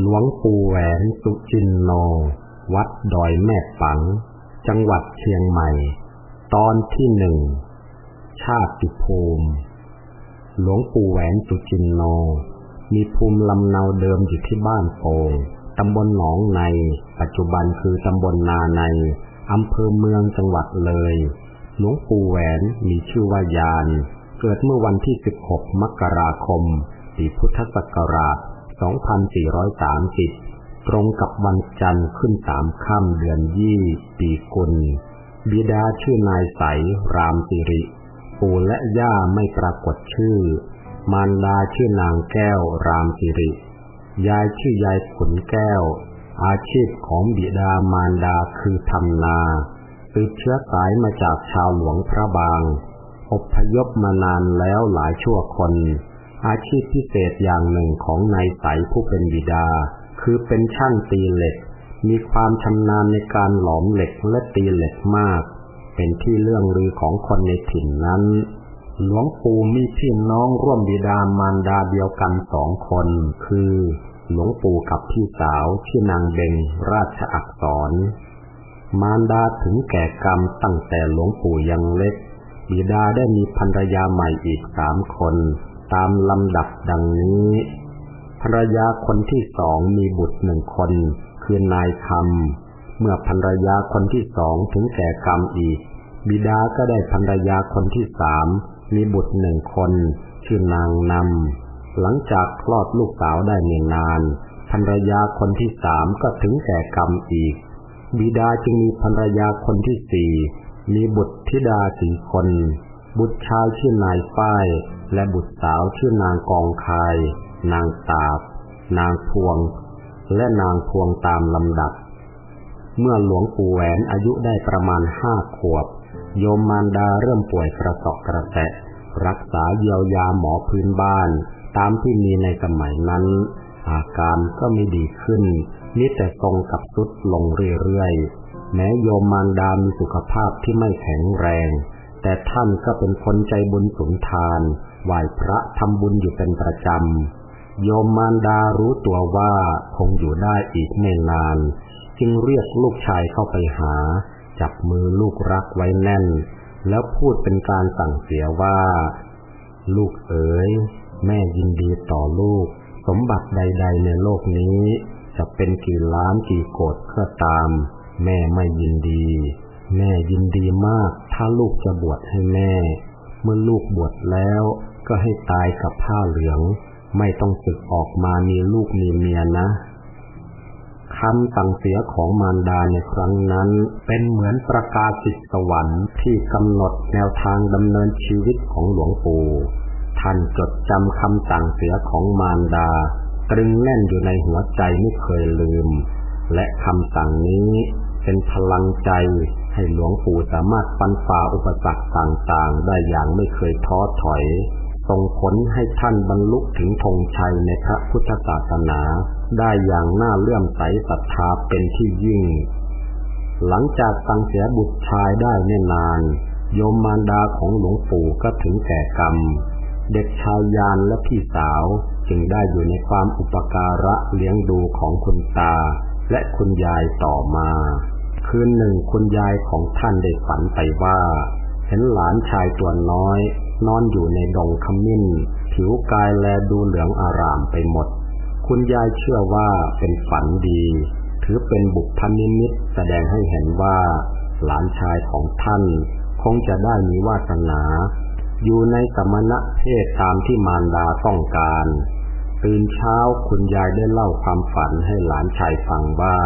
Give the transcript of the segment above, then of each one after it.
หลวงปู่แหวนสุจินโน วัดดอยแม่ปัง จังหวัดเชียงใหม่ ตอนที่หนึ่ง ชาติภูมิ หลวงปู่แหวนสุจินโน มีภูมิลำเนาเดิมอยู่ที่บ้านโป่งตำบลหนองใน ปัจจุบันคือตำบลนาในอำเภอเมืองจังหวัดเลย หลวงปู่แหวนมีชื่อว่ายาน เกิดเมื่อวันที่ 16 มกราคม ปีพุทธศักราช 2430 ตรงกับวันจันทร์ขึ้นสามค่ำเดือนยี่ปีกุล บิดาชื่อนายใสรามสิริ ปู่และย่าไม่ปรากฏชื่อ มารดาชื่อนางแก้วรามสิริ ยายชื่อยายขุนแก้ว อาชีพของบิดามารดาคือทำนาสืบเชื้อสายมาจากชาวหลวงพระบาง อบพยพมานานแล้วหลายชั่วคน อาชีพพิเศษอย่างหนึ่งของนายใสผู้เป็นบิดา คือเป็นช่างตีเหล็ก มีความชำนาญในการหลอมเหล็กและตีเหล็กมาก เป็นที่เรื่องลือของคนในถิ่นนั้น หลวงปู่มีพี่น้องร่วมบิดามารดาเดียวกันสองคน คือหลวงปู่กับพี่สาวชื่อนางเบงราชอักษร มารดาถึงแก่กรรมตั้งแต่หลวงปู่ยังเล็ก บิดาได้มีภรรยาใหม่อีกสามคน ตามลำดับดังนี้ ภรรยาคนที่สองมีบุตรหนึ่งคน คือนายคำเมื่อภรรยาคนที่สองถึงแก่กรรมอีก บิดาก็ได้ภรรยาคนที่สามมีบุตรหนึ่งคน ชื่อนางนำหลังจากคลอดลูกสาวได้ไม่นานภรรยาคนที่สามก็ถึงแก่กรรมอีก บิดาจึงมีภรรยาคนที่สี่ มีบุตรธิดาสี่คน บุตรชายชื่อนายฝ้าย และบุตรสาวชื่อนางกองคาย นางตาบ นางพวง และนางพวงตามลำดับ เมื่อหลวงปู่แหวนอายุได้ประมาณห้าขวบ โยมมารดาเริ่มป่วยกระสอบกระแตะรักษาเยียวยาหมอพื้นบ้าน ตามที่มีในสมัยนั้น อาการก็ไม่ดีขึ้นนิแต่ทรงกับสุดลงเรื่อยๆ แม้โยมมารดามีสุขภาพที่ไม่แข็งแรง แต่ท่านก็เป็นคนใจบุญสุนทาน ไหว้พระทำบุญอยู่เป็นประจำ โยมมารดารู้ตัวว่าคงอยู่ได้อีกไม่นาน จึงเรียกลูกชายเข้าไปหา จับมือลูกรักไว้แน่น แล้วพูดเป็นการสั่งเสียว่า ลูกเอ๋ย แม่ยินดีต่อลูก สมบัติใด ๆ ในโลกนี้ จะเป็นกี่ล้านกี่โกดก็ตาม แม่ไม่ยินดี แม่ยินดีมากถ้าลูกจะบวชให้แม่ เมื่อลูกบวชแล้ว ก็ให้ตายกับผ้าเหลือง ไม่ต้องศึกออกมามีลูกมีเมียนะคำสั่งเสียของมารดาในครั้งนั้น เป็นเหมือนประกาศสิทสวรรค์ที่กำหนดแนวทางดำเนินชีวิตของหลวงปู่ท่านจดจำคำสั่งเสียของมารดา ตรึงแน่นอยู่ในหัวใจไม่เคยลืม และคำสั่งนี้เป็นพลังใจให้หลวงปู่สามารถฟันฝ่าอุปสรรคต่างๆ ได้อย่างไม่เคยท้อถอย ส่งผลให้ท่านบรรลุถึงธงชัยในพระพุทธศาสนาได้อย่างน่าเลื่อมใสศรัทธาเป็นที่ยิ่ง หลังจากสังเสียบุตรชายได้ไม่นาน โยมมารดาของหลวงปู่ก็ถึงแก่กรรม เด็กชายยานและพี่สาวจึงได้อยู่ในความอุปการะเลี้ยงดูของคุณตา และคุณยายต่อมา คืนหนึ่งคุณยายของท่านได้ฝันไปว่า เห็นหลานชายตัวน้อย นอนอยู่ในดงขมิ้น ผิวกายแลดูเหลืองอารามไปหมด คุณยายเชื่อว่าเป็นฝันดี ถือเป็นบุพนิมิตแสดงให้เห็นว่า หลานชายของท่าน คงจะได้มีวาสนา อยู่ในสมณะเพศตามที่มารดาต้องการ ตื่นเช้าคุณยายได้เล่าความฝันให้หลานชายฟังว่า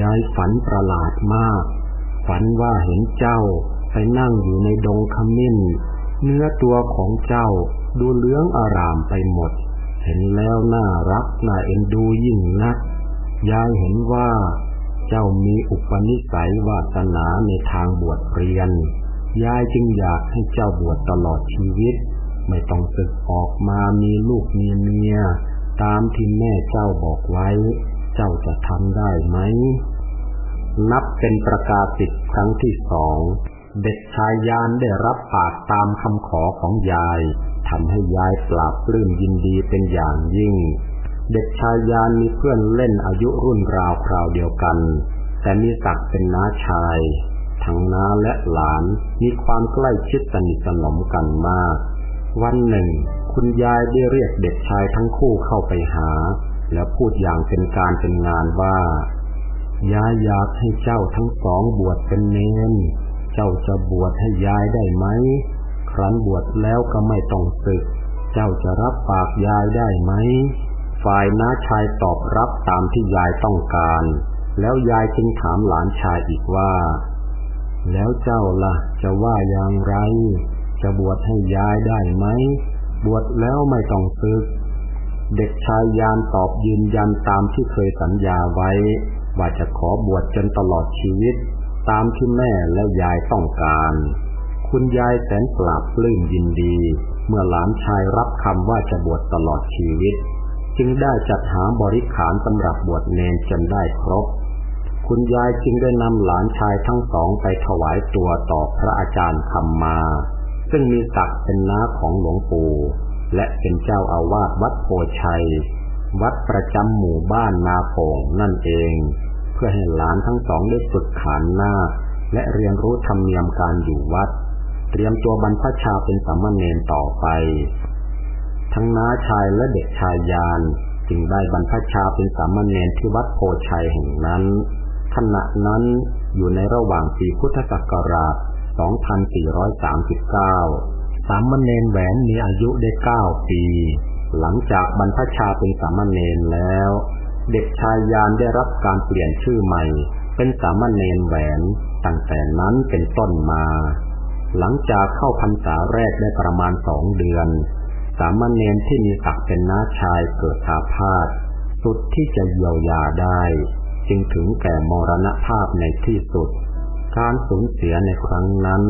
ยายฝันประหลาดมาก ฝันว่าเห็นเจ้าไปนั่งอยู่ในดงขมิ้น เนื้อตัวของเจ้าดูเหลืองอารามไปหมด เห็นแล้วน่ารักน่าเอ็นดูยิ่งนัก ยายเห็นว่า เจ้ามีอุปนิสัยวาสนาในทางบวชเรียน ยายจึงอยากให้เจ้าบวชตลอดชีวิต ไม่ต้องศึกออกมามีลูกมีเมีย ตามที่แม่เจ้าบอกไว้ เจ้าจะทำได้ไหม นับเป็นประกาศสิทธิ์ครั้งที่สอง เด็กชายยานได้รับปากตามคำขอของยายทำให้ยายปราบปลื้มยินดีเป็นอย่างยิ่ง เด็กชายยานมีเพื่อนเล่นอายุรุ่นราวคราวเดียวกัน แต่มีศักดิ์เป็นน้าชาย ทั้งน้าและหลานมีความใกล้ชิดสนิทสนมกันมาก วันหนึ่ง คุณยายได้เรียกเด็กชายทั้งคู่เข้าไปหา แล้วพูดอย่างเป็นการเป็นงานว่ายายอยากให้เจ้าทั้งสองบวชเป็นเนน จ้าจะบวชให้ยายได้ไหม ครั้นบวชแล้วก็ไม่ต้องศึก เจ้าจะรับปากยายได้ไหม ฝ่ายน้าชายตอบรับตามที่ยายต้องการ แล้วยายจึงถามหลานชายอีกว่า แล้วเจ้าละ่ะ จะว่าอย่างไร จะบวชให้ยายได้ไหม บวชแล้วไม่ต้องศึก เด็กชายยานตอบยืนยันตามที่เคยสัญญาไว้ ว่าจะขอบวชจนตลอดชีวิต ตามที่แม่และยายต้องการ คุณยายแสนปราบปลื้มยินดี เมื่อหลานชายรับคำว่าจะบวชตลอดชีวิต จึงได้จัดหาบริขารสำหรับบวชเนนจนได้ครบ คุณยายจึงได้นำหลานชายทั้งสองไปถวายตัวต่อพระอาจารย์คำมา ซึ่งมีศักดิ์เป็นน้าของหลวงปู่และเป็นเจ้าอาวาสวัดโพชัย วัดประจำหมู่บ้านนาโป่งนั่นเอง พื่อให้หลานทั้งสองได้ฝึกขานหน้า และเรียนรู้ธรรมเนียมการอยู่วัด เตรียมตัวบรรพชาเป็นสามเณรต่อไป ทั้งน้าชายและเด็กชายยานจึงได้บรรพชาเป็นสามเณรที่วัดโพชัยแห่งนั้น ขณะนั้นอยู่ในระหว่างปีพุทธศักราช 2439 สามเณรแหวนมีอายุได้เก้าปี หลังจากบรรพชาเป็นสามเณรแล้ว เด็กชายยานได้รับการเปลี่ยนชื่อใหม่ เป็นสามเณรแหวน ตั้งแต่นั้นเป็นต้นมา หลังจากเข้าพรรษาแรกได้ประมาณสองเดือน สามเณรที่มีศักดิ์เป็นน้าชายเกิดอาพาธสุดที่จะเยียวยาได้ จึงถึงแก่มรณภาพในที่สุด การสูญเสียในครั้งนั้น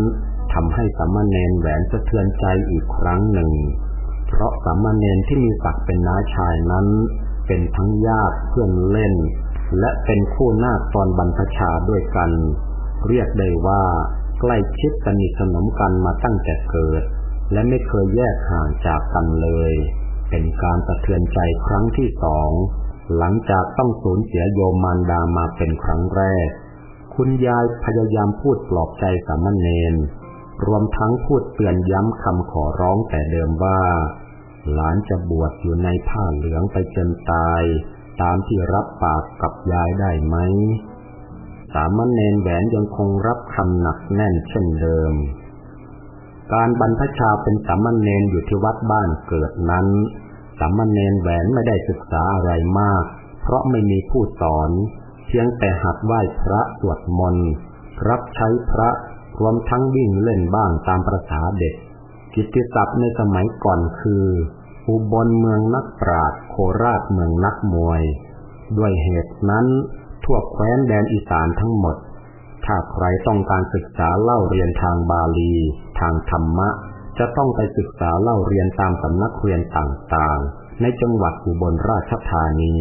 ทำให้สามเณรแหวนสะเทือนใจอีกครั้งหนึ่ง เพราะสามเณรที่มีศักดิ์เป็นน้าชายนั้น เป็นทั้งญาติเพื่อนเล่น และเป็นคู่หน้าตอนบรรพชาด้วยกัน เรียกได้ว่าใกล้ชิดสนิทสนมกันมาตั้งแต่เกิด และไม่เคยแยกห่างจากกันเลย เป็นการสะเทือนใจครั้งที่สองหลังจากต้องสูญเสียโยมมารดามาเป็นครั้งแรก คุณยายพยายามพูดปลอบใจสามเณรรวมทั้งพูดเตือนย้ำคำขอร้องแต่เดิมว่า หลานจะบวชอยู่ในผ้าเหลืองไปจนตาย ตามที่รับปากกับยายได้ไหม สามเณรแหวนยังคงรับคำหนักแน่นเช่นเดิม การบรรพชาเป็นสามเณรอยู่ที่วัดบ้านเกิดนั้น สามเณรแหวนไม่ได้ศึกษาอะไรมาก เพราะไม่มีผู้สอน เพียงแต่หัดไหว้พระสวดมนต์ รับใช้พระรวมทั้งวิ่งเล่นบ้างตามประษาเด็ก กิตติศัพท์ในสมัยก่อนคือ อุบลเมืองนักปราชญ์โคราชเมืองนักมวย ด้วยเหตุนั้นทั่วแคว้นแดนอีสานทั้งหมด ถ้าใครต้องการศึกษาเล่าเรียนทางบาลี ทางธรรมะ จะต้องไปศึกษาเล่าเรียนตามสำนักเรียนต่างๆ ในจังหวัดอุบลราชธานี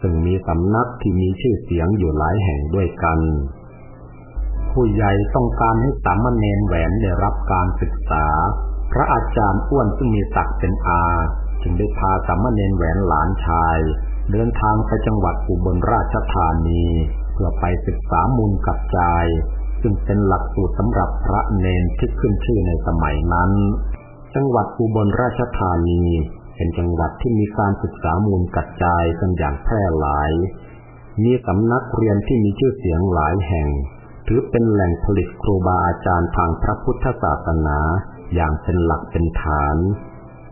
ซึ่งมีสำนักที่มีชื่อเสียงอยู่หลายแห่งด้วยกันผู้ใหญ่ต้องการให้สามเณรแหวนได้รับการศึกษา พระอาจารย์อ้วนซึ่งมีศักดิ์เป็นอา จึงได้พาสามเณรแหวนหลานชาย เดินทางไปจังหวัดอุบลราชธานี เพื่อไปศึกษามูลกับจาย ซึ่งเป็นหลักสูตรสำหรับพระเนนที่ขึ้นชื่อในสมัยนั้น จังหวัดอุบลราชธานี เป็นจังหวัดที่มีการศึกษามูลกัดจายกันอย่างแพร่หลาย มีสำนักเรียนที่มีชื่อเสียงหลายแห่ง ถือเป็นแหล่งผลิตครูบาอาจารย์ทางพระพุทธศาสนา อย่างเป็นหลักเป็นฐาน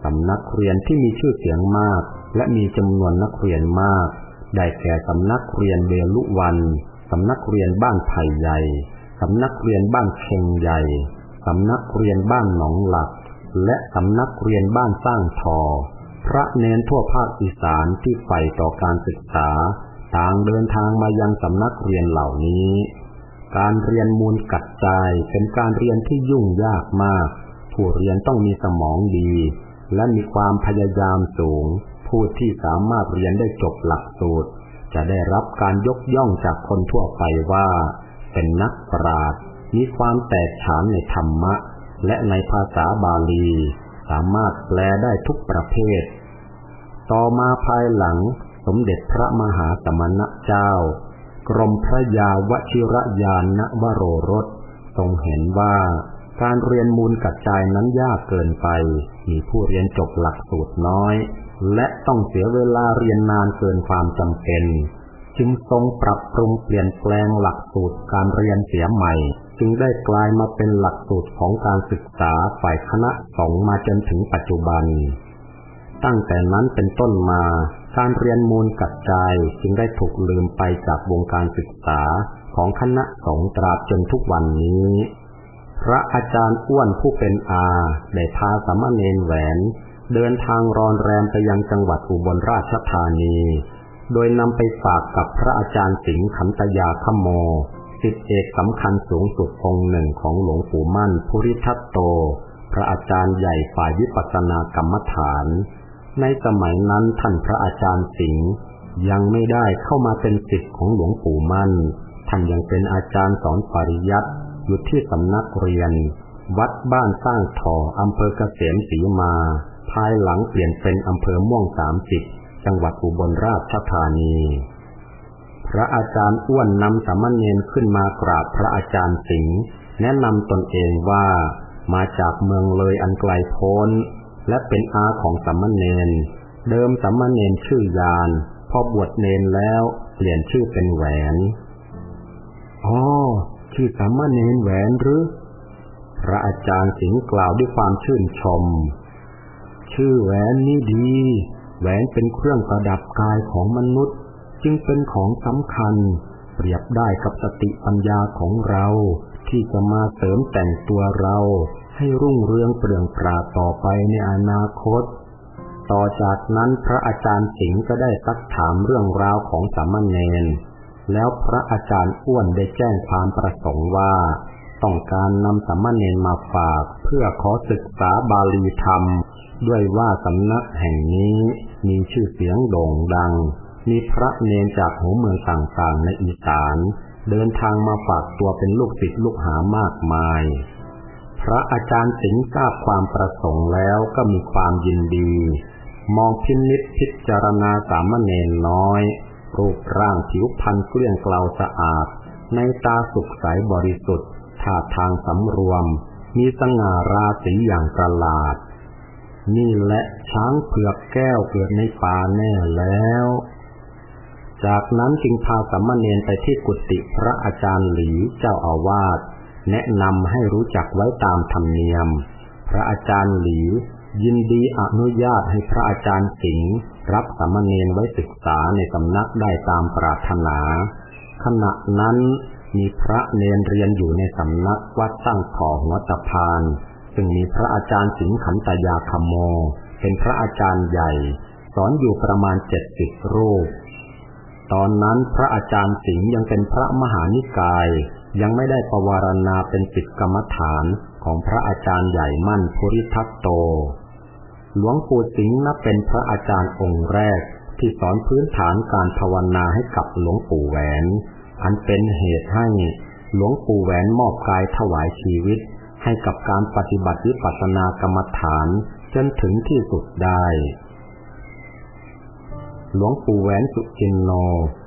สำนักเรียนที่มีชื่อเสียงมาก และมีจำนวนนักเรียนมาก ได้แก่สำนักเรียนเบลุวันสำนักเรียนบ้านไผ่ใหญ่สำนักเรียนบ้านเชงใหญ่สำนักเรียนบ้านหนองหลัก และสำนักเรียนบ้านสร้างทอ พระเนนทั่วภาคอีสานที่ใฝ่ต่อการศึกษา ต่างเดินทางมายังสำนักเรียนเหล่านี้ การเรียนมูลกัดใจเป็นการเรียนที่ยุ่งยากมาก ผู้เรียนต้องมีสมองดี และมีความพยายามสูง ผู้ที่สามารถเรียนได้จบหลักสูตร จะได้รับการยกย่องจากคนทั่วไปว่า เป็นนักปราชญ์มีความแตกฉานในธรรมะ และในภาษาบาลี สามารถแปลได้ทุกประเภท ต่อมาภายหลังสมเด็จพระมหาสมณเจ้า กรมพระยาวชิรยานณวโรรสทรงเห็นว่า การเรียนมูลกัจจายนั้นยากเกินไป มีผู้เรียนจบหลักสูตรน้อย และต้องเสียเวลาเรียนนานเกินความจำเป็น จึงทรงปรับปรุงเปลี่ยนแปลงหลักสูตรการเรียนเสียใหม่ จึงได้กลายมาเป็นหลักสูตรของการศึกษาฝ่ายคณะสงมาจนถึงปัจจุบัน ตั้งแต่นั้นเป็นต้นมา การเรียนมูลกัจจายจึงได้ถูกลืมไปจากวงการศึกษาของคณะสงตราบจนทุกวันนี้ พระอาจารย์อ้วนผู้เป็นอาได้พาสามเณรแหวน เดินทางรอนแรมไปยังจังหวัดอุบลราชธานี โดยนำไปฝากกับพระอาจารย์สิงห์ขันตยาขโมสิทธิเอกสำคัญสูงสุดองค์หนึ่งของหลวงปู่มั่นภูริทัตโต พระอาจารย์ใหญ่ฝ่ายวิปัสสนากรรมฐาน ในสมัยนั้นท่านพระอาจารย์สิงห์ยังไม่ได้เข้ามาเป็นศิษย์ของหลวงปู่มั่น ท่านยังเป็นอาจารย์สอนปริยัติ อยู่ที่สำนักเรียน วัดบ้านสร้างทออำเภอเกษมศรีมา ภายหลังเปลี่ยนเป็นอำเภอม่วงสามสิบจังหวัดอุบลราชธานี พระอาจารย์อ้วนนำสามเณรขึ้นมากราบพระอาจารย์สิงห์แนะนำตนเองว่ามาจากเมืองเลยอันไกลโพ้น และเป็นอาของสามเณรเดิมสามเณรชื่อยาน พอบวชเนนแล้วเปลี่ยนชื่อเป็นแหวนอ๋อ ชื่อสามเณรแหวนหรือ พระอาจารย์สิงห์กล่าวด้วยความชื่นชม ชื่อแหวนนี้ดี แหวนเป็นเครื่องประดับกายของมนุษย์ จึงเป็นของสำคัญ เปรียบได้กับสติปัญญาของเรา ที่จะมาเสริมแต่งตัวเรา ให้รุ่งเรืองเปลืองปราต่อไปในอนาคต ต่อจากนั้นพระอาจารย์สิงห์ก็ได้ซักถามเรื่องราวของสามเณร แล้วพระอาจารย์อ้วนได้แจ้งความประสงค์ว่า ต้องการนำสัมมาเนนมาฝากเพื่อขอศึกษาบาลีธรรม ด้วยว่าสำนักแห่งนี้มีชื่อเสียงโด่งดัง มีพระเนนจากหัวเมืองต่างๆในอีสาน เดินทางมาฝากตัวเป็นลูกศิษย์ลูกหามากมาย พระอาจารย์สิงทราบความประสงค์แล้วก็มีความยินดี มองพินิษพิจารณาสามเณรน้อย รูปร่างผิวพรรณเกลี้ยงเกลาสะอาด ในตาสุขใสบริสุทธิ์ท่าทางสำรวม มีสง่าราศีอย่างประหลาด นี่แหละช้างเผือกแก้วเกิดในป่าแน่แล้ว จากนั้นจึงพาสัมมาเนนไปที่กุฏิพระอาจารย์หลีเจ้าอาวาสแนะนำให้รู้จักไว้ตามธรรมเนียม พระอาจารย์หลียินดีอนุญาตให้พระอาจารย์สิงห์ รับสามเณรไว้ศึกษาในสำนักได้ตามปรารถนา ขณะนั้นมีพระเนรเรียนอยู่ในสำนักวัดตั้งขอหัวตะพานซึ่งมีพระอาจารย์สิงห์ขันตยาคโม เป็นพระอาจารย์ใหญ่ สอนอยู่ประมาณเจ็ดสิบรูป ตอนนั้นพระอาจารย์สิงห์ยังเป็นพระมหานิกาย ยังไม่ได้ประวารณาเป็นสิทธิกรรมฐานของพระอาจารย์ใหญ่มั่นภูริทัตโต หลวงปู่สิงห์นับเป็นพระอาจารย์องค์แรก ที่สอนพื้นฐานการภาวนาให้กับหลวงปู่แหวน อันเป็นเหตุให้หลวงปู่แหวนมอบกายถวายชีวิต ให้กับการปฏิบัติวิปัสสนากรรมฐานจนถึงที่สุดได้ หลวงปู่แหวนสุจินโน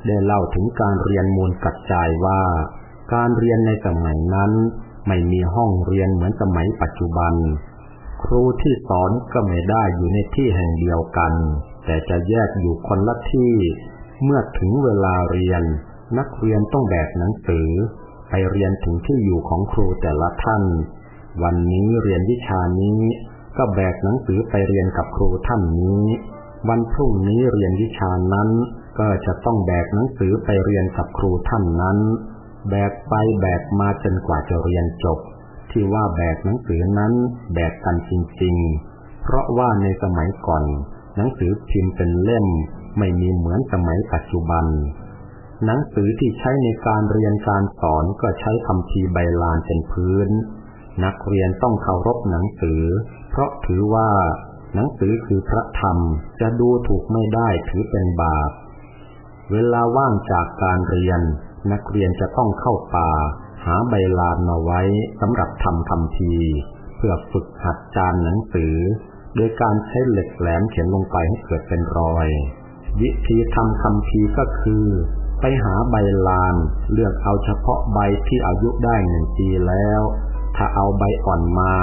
ได้เล่าถึงการเรียนมูลกัดจายว่า การเรียนในสมัยนั้น ไม่มีห้องเรียนเหมือนสมัยปัจจุบัน ครูที่สอนก็ไม่ได้อยู่ในที่แห่งเดียวกัน แต่จะแยกอยู่คนละที่ เมื่อถึงเวลาเรียน นักเรียนต้องแบกหนังสือ ไปเรียนถึงที่อยู่ของครูแต่ละท่าน วันนี้เรียนวิชานี้ ก็แบกหนังสือไปเรียนกับครูท่านนี้ วันพรุ่งนี้เรียนวิชานั้น ก็จะต้องแบกหนังสือไปเรียนกับครูท่านนั้น แบกไปแบกมาจนกว่าจะเรียนจบ ที่ว่าแบกหนังสือนั้นแบกกันจริงๆ เพราะว่าในสมัยก่อน หนังสือพิมพ์เป็นเล่มไม่มีเหมือนสมัยปัจจุบัน หนังสือที่ใช้ในการเรียนการสอนก็ใช้คำพีใบลานเป็นพื้น นักเรียนต้องเคารพหนังสือ เพราะถือว่า หนังสือคือพระธรรมจะดูถูกไม่ได้ถือเป็นบาปเวลาว่างจากการเรียน นักเรียนจะต้องเข้าป่า หาใบลานมาไว้สำหรับทำคำพีเพื่อฝึกหัดจานหนังสือ โดยการใช้เหล็กแหลมเขียนลงไปให้เกิดเป็นรอย วิธีทำคำพีก็คือ ไปหาใบลานเลือกเอาเฉพาะใบที่อายุได้หนึ่งปีแล้ว ถ้าเอาใบอ่อนมา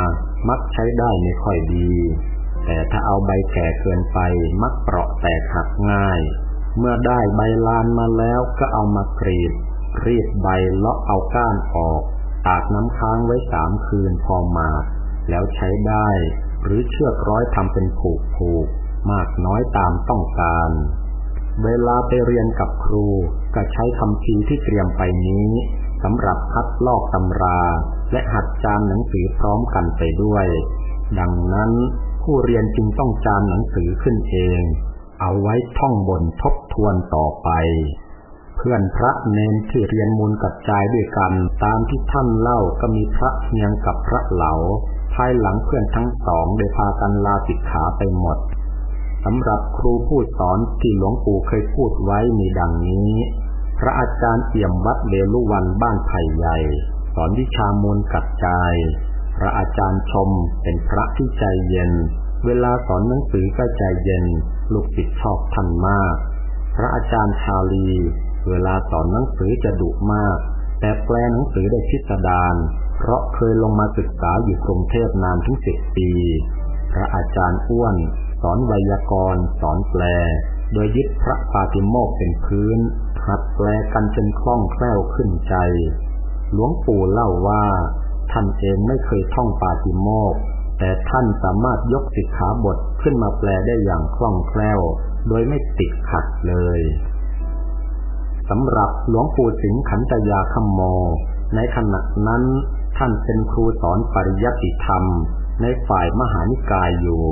มักใช้ได้ไม่ค่อยดี แต่ถ้าเอาใบแก่เกินไปมักเปราะแตกหักง่าย เมื่อได้ใบลานมาแล้วก็เอามากรีด รีดใบเลาะเอาก้านออก ตากน้ำค้างไว้สามคืนพอมา แล้วใช้ได้ หรือเชือกร้อยทำเป็นผูกผูก มากน้อยตามต้องการ เวลาไปเรียนกับครู ก็ใช้คำพีที่เตรียมไปนี้สำหรับคัดลอกตำรา และหัดจานหนังสือพร้อมกันไปด้วย ดังนั้นผู้เรียนจึงต้องจานหนังสือขึ้นเอง เอาไว้ท่องบนทบทวนต่อไป พื่อนพระเนนที่เรียนมูลกัดจายด้วยกัน ตามที่ท่านเล่าก็มีพระเพียงกับพระเหลา ภายหลังเพื่อนทั้งสองได้พากันลาสิกขาไปหมดสำหรับครูผู้สอนที่หลวงปู่เคยพูดไว้มีดังนี้ พระอาจารย์เอี่ยมวัดเลลุวันบ้านไผ่ใหญ่ สอนวิชามูลกัดจาย พระอาจารย์ชมเป็นพระที่ใจเย็น เวลาสอนหนังสือก็ใจเย็น ลูกศิษย์ชอบท่านมาก พระอาจารย์ชาลี เวลาสอนหนังสือจะดุมาก แต่แปลหนังสือได้พิสดารเพราะเคยลงมาศึกษาอยู่กรุงเทพนานถึงสิบปี พระอาจารย์อ้วน สอนไวยากรณ์สอนแปล โดยยึดพระปาติโมกเป็นพื้นหัดแปลกันจนคล่องแคล่วขึ้นใจ หลวงปู่เล่าว่า ท่านเองไม่เคยท่องปาติโมกแต่ท่านสามารถยกสิกขาบทขึ้นมาแปลได้อย่างคล่องแคล่ว โดยไม่ติดขัดเลย สำหรับหลวงปู่สิงขันตยาคำโม ในขณะนั้นท่านเป็นครูสอนปริยัติธรรม ในฝ่ายมหานิกายอยู่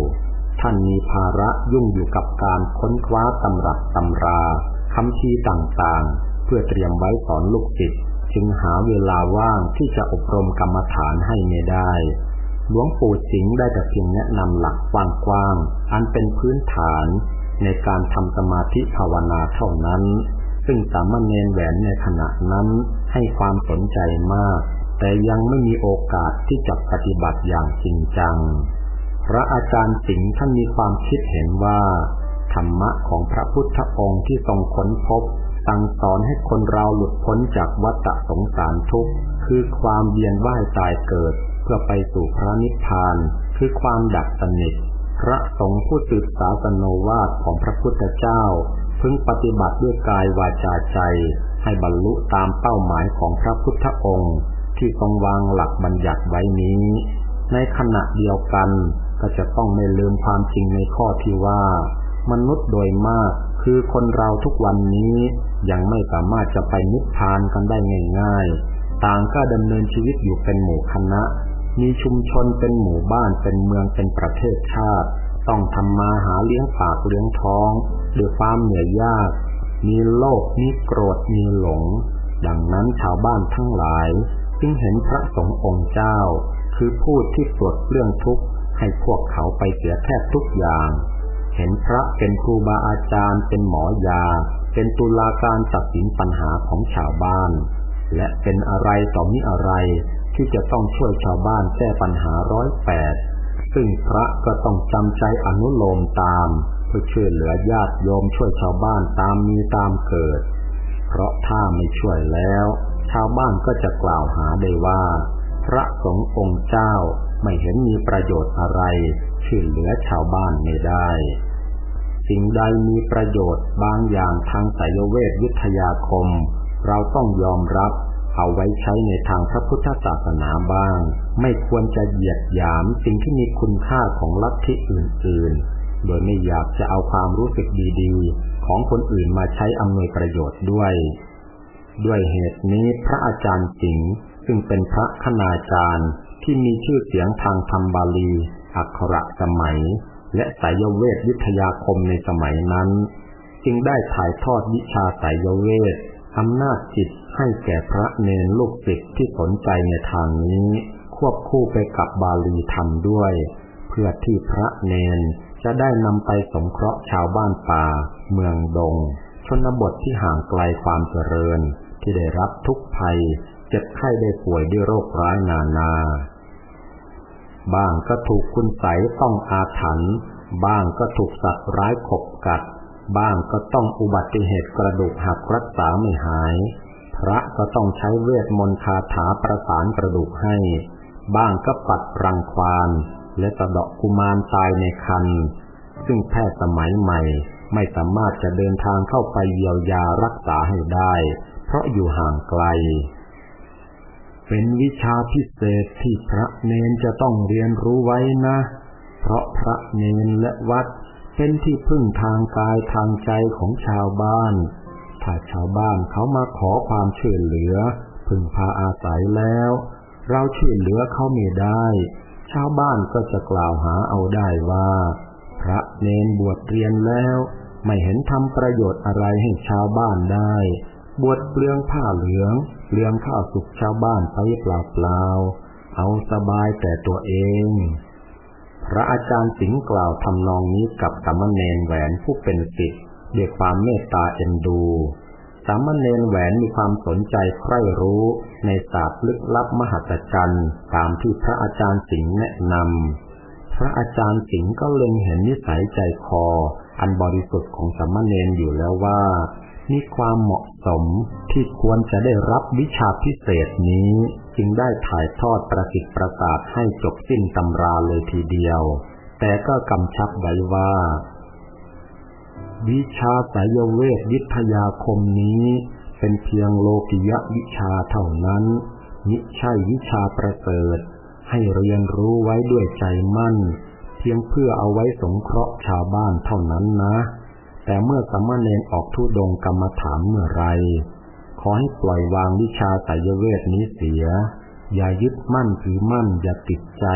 ท่านมีภาระยุ่งอยู่กับการค้นคว้าตำรับตำราคำชี้ต่างๆ เพื่อเตรียมไว้สอนลูกศิษย์จึงหาเวลาว่างที่จะอบรมกรรมฐานให้ไม่ได้ หลวงปู่สิงห์ได้แต่เพียงแนะนำหลักกว้างๆ อันเป็นพื้นฐานในการทำสมาธิภาวนาเท่านั้น ซึ่งสามเณรแหวนในขณะนั้นให้ความสนใจมาก แต่ยังไม่มีโอกาสที่จะปฏิบัติอย่างจริงจัง พระอาจารย์สิงห์ท่านมีความคิดเห็นว่า ธรรมะของพระพุทธองค์ที่ทรงค้นพบสั่งสอนให้คนเราหลุดพ้นจากวัฏสงสารทุกข์คือความเวียนว่ายตายเกิด เพื่อไปสู่พระนิพพาน คือความดับสนิทพระสงฆ์ผู้สืบสาสนวาสของพระพุทธเจ้า พึงปฏิบัติด้วยกายวาจาใจ ให้บรรลุตามเป้าหมายของพระพุทธองค์ ที่ทรงวางหลักบัญญัติไว้นี้ ในขณะเดียวกันก็จะต้องไม่ลืมความจริงในข้อที่ว่า มนุษย์โดยมากคือคนเราทุกวันนี้ยังไม่สามารถจะไปนิพพานกันได้ง่ายๆ ต่างก็ดำเนินชีวิตอยู่เป็นหมู่คณะ มีชุมชนเป็นหมู่บ้านเป็นเมืองเป็นประเทศชาติ ต้องทำมาหาเลี้ยงปากเลี้ยงท้องด้วยความเหนื่อยยาก มีโลภมีโกรธมีหลง ดังนั้นชาวบ้านทั้งหลาย จึงเห็นพระสงฆ์องค์เจ้า คือผู้ที่ปลดเรื่องทุกข์ให้พวกเขาไปเสียแทบทุกอย่าง เห็นพระเป็นครูบาอาจารย์ เป็นหมอยา เป็นตุลาการตัดสินปัญหาของชาวบ้าน และเป็นอะไรต่อมิอะไรที่จะต้องช่วยชาวบ้านแก้ปัญหาร้อยแปด ซึ่งพระก็ต้องจำใจอนุโลมตาม เพื่อช่วยเหลือญาติโยมช่วยชาวบ้านตามมีตามเกิด เพราะถ้าไม่ช่วยแล้ว ชาวบ้านก็จะกล่าวหาได้ว่า พระสงฆ์องค์เจ้าไม่เห็นมีประโยชน์อะไรช่วยเหลือชาวบ้านไม่ได้ สิ่งใดมีประโยชน์บางอย่างทางสายเวทวิทยาคม เราต้องยอมรับเอาไว้ใช้ในทางพระพุทธศาสนาบ้าง ไม่ควรจะเหยียดหยามสิ่งที่มีคุณค่าของลัทธิอื่น ๆ โดยไม่อยากจะเอาความรู้สึกดีๆ ของคนอื่นมาใช้อำนวยประโยชน์ด้วย ด้วยเหตุนี้พระอาจารย์สิงห์ซึ่งเป็นพระคณาจารย์ ที่มีชื่อเสียงทางธรรมบาลี อักขระสมัย และสายเวทวิทยาคมในสมัยนั้น จึงได้ถ่ายทอดวิชาสายเวทอำนาจจิตให้แก่พระเนนลูกศิษย์ที่สนใจในทางนี้ ควบคู่ไปกับบาลีธรรมด้วย เพื่อที่พระเนนจะได้นำไปสงเคราะห์ชาวบ้านป่า เมืองดง ชนบทที่ห่างไกลความเจริญ ที่ได้รับทุกภัย เจ็บไข้ได้ป่วยด้วยโรคร้ายนานา บ้างก็ถูกคุณใสต้องอาถรรพ์บ้างก็ถูกสัตว์ร้ายขบกัด บ้างก็ต้องอุบัติเหตุกระดูกหักรักษาไม่หาย พระก็ต้องใช้เวทมนต์คาถาประสานกระดูกให้ บ้างก็ปัดรังควาน และสะเดาะกุมารตายในคัน ซึ่งแพทย์สมัยใหม่ ไม่สามารถจะเดินทางเข้าไปเยียวยารักษาให้ได้ เพราะอยู่ห่างไกล เป็นวิชาพิเศษที่พระเนนจะต้องเรียนรู้ไว้นะ เพราะพระเนนและวัดเป็นที่พึ่งทางกายทางใจของชาวบ้าน ถ้าชาวบ้านเขามาขอความช่วยเหลือ พึ่งพาอาศัยแล้ว เราช่วยเหลือเขาไม่ได้ ชาวบ้านก็จะกล่าวหาเอาได้ว่า พระเนนบวชเรียนแล้ว ไม่เห็นทำประโยชน์อะไรให้ชาวบ้านได้ บวชเปลืองผ้าเหลืองเลี้ยงข้าวสุกชาวบ้านไปเปล่าๆเอาสบายแต่ตัวเอง พระอาจารย์สิงห์กล่าวทำนองนี้กับสามเณรแหวนผู้เป็นศิษย์ด้วยความเมตตาเอ็นดูามเณรแหวนมีความสนใจใคร่รู้ในศาสตร์ลึกลับมหัศจรรย์ตามที่พระอาจารย์สิงห์แนะนำ พระอาจารย์สิงห์ก็เล็งเห็นนิสัยใจคอ อันบริสุทธิ์ของสมเณรอยู่แล้วว่า มีความเหมาะสมที่ควรจะได้รับวิชาพิเศษนี้ จึงได้ถ่ายทอดประสิทธิ์ประสาทให้จบสิ้นตำราเลยทีเดียว แต่ก็กำชับไว้ว่า วิชาสายเวทวิทยาคมนี้ เป็นเพียงโลกิยะวิชาเท่านั้นมิใช่วิชาประเสริฐ ให้เรียนรู้ไว้ด้วยใจมั่น เพียงเพื่อเอาไว้สงเคราะห์ชาวบ้านเท่านั้นนะ แต่เมื่อสมณเณรออกทุดงกรรมฐานเมื่อไร ขอให้ปล่อยวางวิชาไสยเวทนี้เสีย อย่ายึดมั่นถือมั่นอย่าติดใจ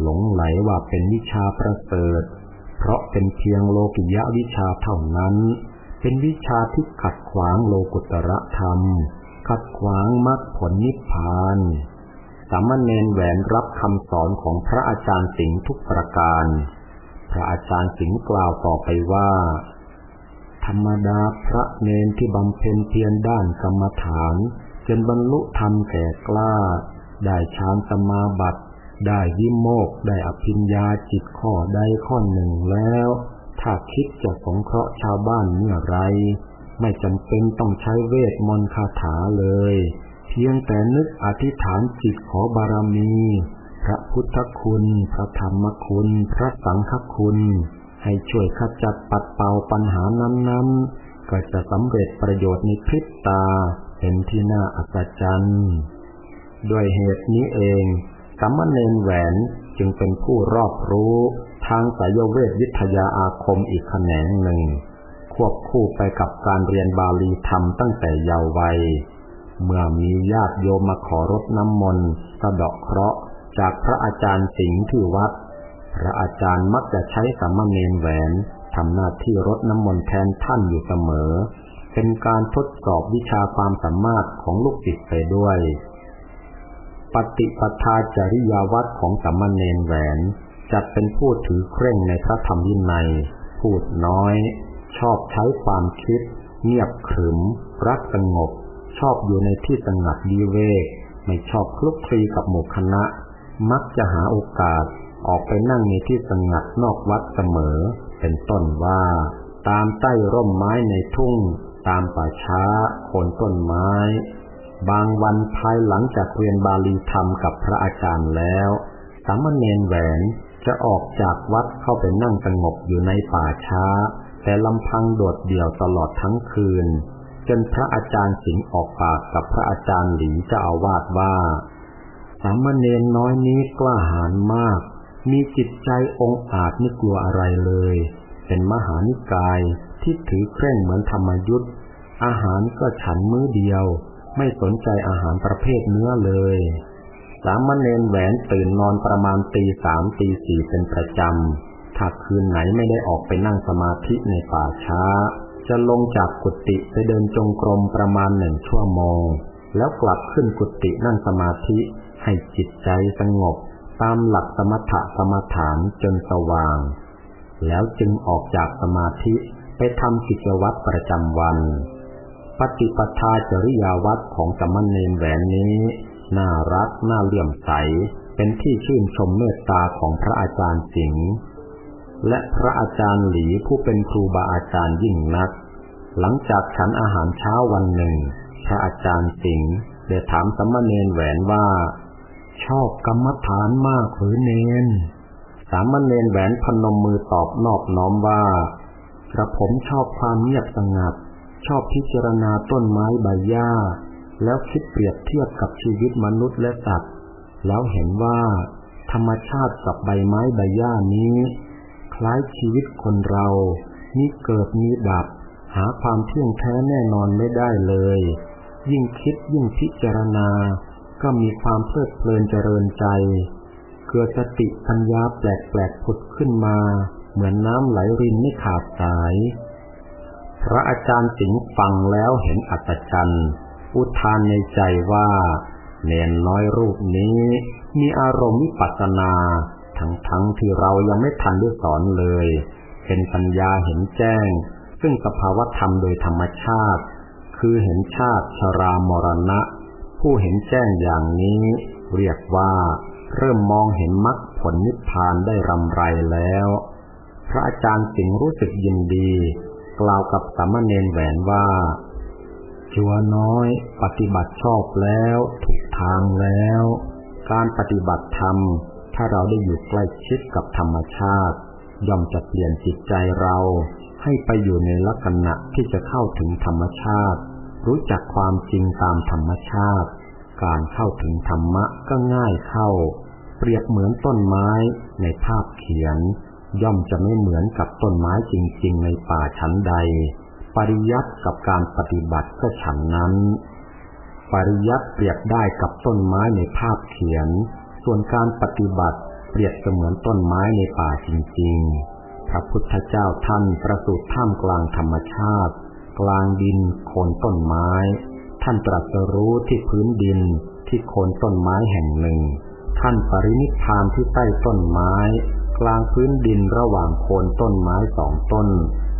หลงไหลว่าเป็นวิชาประเสริฐ เพราะเป็นเพียงโลกิยะวิชาเท่านั้น เป็นวิชาที่ขัดขวางโลกุตระธรรม ขัดขวางมรรคผลนิพพาน สามเณรแหวนรับคำสอนของพระอาจารย์สิงห์ทุกประการ พระอาจารย์สิงห์กล่าวต่อไปว่า ธรรมดาพระเนนที่บำเพ็ญเพียรด้านกรรมฐานจนบรรลุธรรมแก่กล้า ได้ฌานสมาบัติ ได้วิโมกได้อภิญญาจิตข้อใดข้อหนึ่งแล้ว ถ้าคิดจะสงเคราะห์ชาวบ้านเมื่อไร ไม่จำเป็นต้องใช้เวทมนต์คาถาเลย เพียงแต่นึกอธิษฐานจิตขอบารมี พระพุทธคุณ พระธรรมคุณ พระสังฆคุณ ให้ช่วยขจัดปัดเป่าปัญหานั้นๆ ก็จะสำเร็จประโยชน์ในพริบตาเป็นที่น่าอัศจรรย์ ด้วยเหตุนี้เอง มมเนนแหวนจึงเป็นผู้รอบรู้ทางสายเวทวิทยาอาคมอีกแขนงหนึ่ง ควบคู่ไปกับการเรียนบาลีธรรมตั้งแต่เยาว์วัย เมื่อมีญาติโยมมาขอรดน้ำมนต์สะดอกเคราะห์จากพระอาจารย์สิงห์ที่วัด พระอาจารย์มักจะใช้สามเณรแหวนทำหน้าที่รดน้ำมนต์แทนท่านอยู่เสมอ เป็นการทดสอบวิชาความสามารถของลูกศิษย์ไปด้วย ปฏิปทาจริยาวัดของสามเณรแหวนจัดเป็นผู้ถือเคร่งในพระธรรมวินัย พูดน้อย ชอบใช้ความคิด เงียบขรึม รักสงบ ชอบอยู่ในที่สงัดดีเวก ไม่ชอบคลุกคลีกับหมู่คณะ มักจะหาโอกาสออกไปนั่งในที่สงัดนอกวัดเสมอ เป็นต้นว่า ตามใต้ร่มไม้ในทุ่ง ตามป่าช้าโคนต้นไม้ บางวันภายหลังจากเรียนบาลีธรรมกับพระอาจารย์แล้ว สามเณรแหวนจะออกจากวัดเข้าไปนั่งสงบอยู่ในป่าช้า แต่ลำพังโดดเดี่ยวตลอดทั้งคืน จนพระอาจารย์สิงออกปากกับพระอาจารย์หลีเจ้าอาวาสว่าสามเณรน้อยนี้กล้าหาญมาก มีจิตใจองอาจไม่กลัวอะไรเลย เป็นมหานิกายที่ถือเคร่งเหมือนธรรมยุทธอาหารก็ฉันมื้อเดียว ไม่สนใจอาหารประเภทเนื้อเลย สามเณรแหวนตื่นนอนประมาณตีสามตีสี่เป็นประจำ ถ้าคืนไหนไม่ได้ออกไปนั่งสมาธิในป่าช้า จะลงจากกุฏิไปเดินจงกรมประมาณหนึ่งชั่วโมง แล้วกลับขึ้นกุฏินั่งสมาธิให้จิตใจสงบ ตามหลักสมถะสมถานจนสว่าง แล้วจึงออกจากสมาธิไปทำกิจวัตรประจำวัน ปฏิปทาจริยาวัดของสมณเณรแหวนนี้ น่ารักน่าเลื่อมใส เป็นที่ชื่นชมเมตตาของพระอาจารย์สิงห์และพระอาจารย์หลีผู้เป็นครูบาอาจารย์ยิ่งนัก หลังจากฉันอาหารเช้าวันหนึ่ง พระอาจารย์สิงห์ได้ถามสมณเณรแหวนว่า ชอบกรรมฐานมากหรือเนนสามเณรแหวนพนมมือตอบนอบน้อมว่า กระผมชอบความเงียบสงัด ชอบพิจารณาต้นไม้ใบหญ้า แล้วคิดเปรียบเทียบกับชีวิตมนุษย์และสัตว์ แล้วเห็นว่า ธรรมชาติกับใบไม้ใบหญ้านี้ คล้ายชีวิตคนเรามีเกิดมีดับ หาความเที่ยงแท้แน่นอนไม่ได้เลย ยิ่งคิดยิ่งพิจารณา ก็มีความเพลิดเพลินเจริญใจ เกิดสติปัญญาแปลกๆผุดขึ้นมา เหมือนน้ำไหลรินไม่ขาดสาย พระอาจารย์สิงห์ฟังแล้วเห็นอัศจรรย์อุทานในใจว่า เนนน้อยรูปนี้ มีอารมณ์วิปัสสนา ทั้งทั้งที่เรายังไม่ทันได้สอนเลย เป็นปัญญาเห็นแจ้ง ซึ่งสภาวธรรมโดยธรรมชาติ คือเห็นชาติชรามรณะ ผู้เห็นแจ้งอย่างนี้ เรียกว่า เริ่มมองเห็นมรรคผลนิพพานได้รำไรแล้ว พระอาจารย์สิงห์รู้สึกยินดี กล่าวกับสามเณรแหวนว่าชัวน้อย ปฏิบัติชอบแล้วถูกทางแล้ว การปฏิบัติธรรม ถ้าเราได้อยู่ใกล้ชิดกับธรรมชาติ ย่อมจะเปลี่ยนจิตใจเรา ให้ไปอยู่ในลักษณะที่จะเข้าถึงธรรมชาติ รู้จักความจริงตามธรรมชาติ การเข้าถึงธรรมะก็ง่ายเข้า เปรียบเหมือนต้นไม้ในภาพเขียน ย่อมจะไม่เหมือนกับต้นไม้จริง ๆ ในป่าชั้นใด ปริยัติกับการปฏิบัติก็ฉันนั้น ปริยัติเปรียบได้กับต้นไม้ในภาพเขียน ส่วนการปฏิบัติเปรียบเสมือนต้นไม้ในป่าจริง ๆ พระพุทธเจ้าท่านประสูติท่ามกลางธรรมชาติ กลางดินโคนต้นไม้ ท่านตรัสรู้ที่พื้นดินที่โคนต้นไม้แห่งหนึ่ง ท่านปรินิพานที่ใต้ต้นไม้ กลางพื้นดินระหว่างโคนต้นไม้สองต้น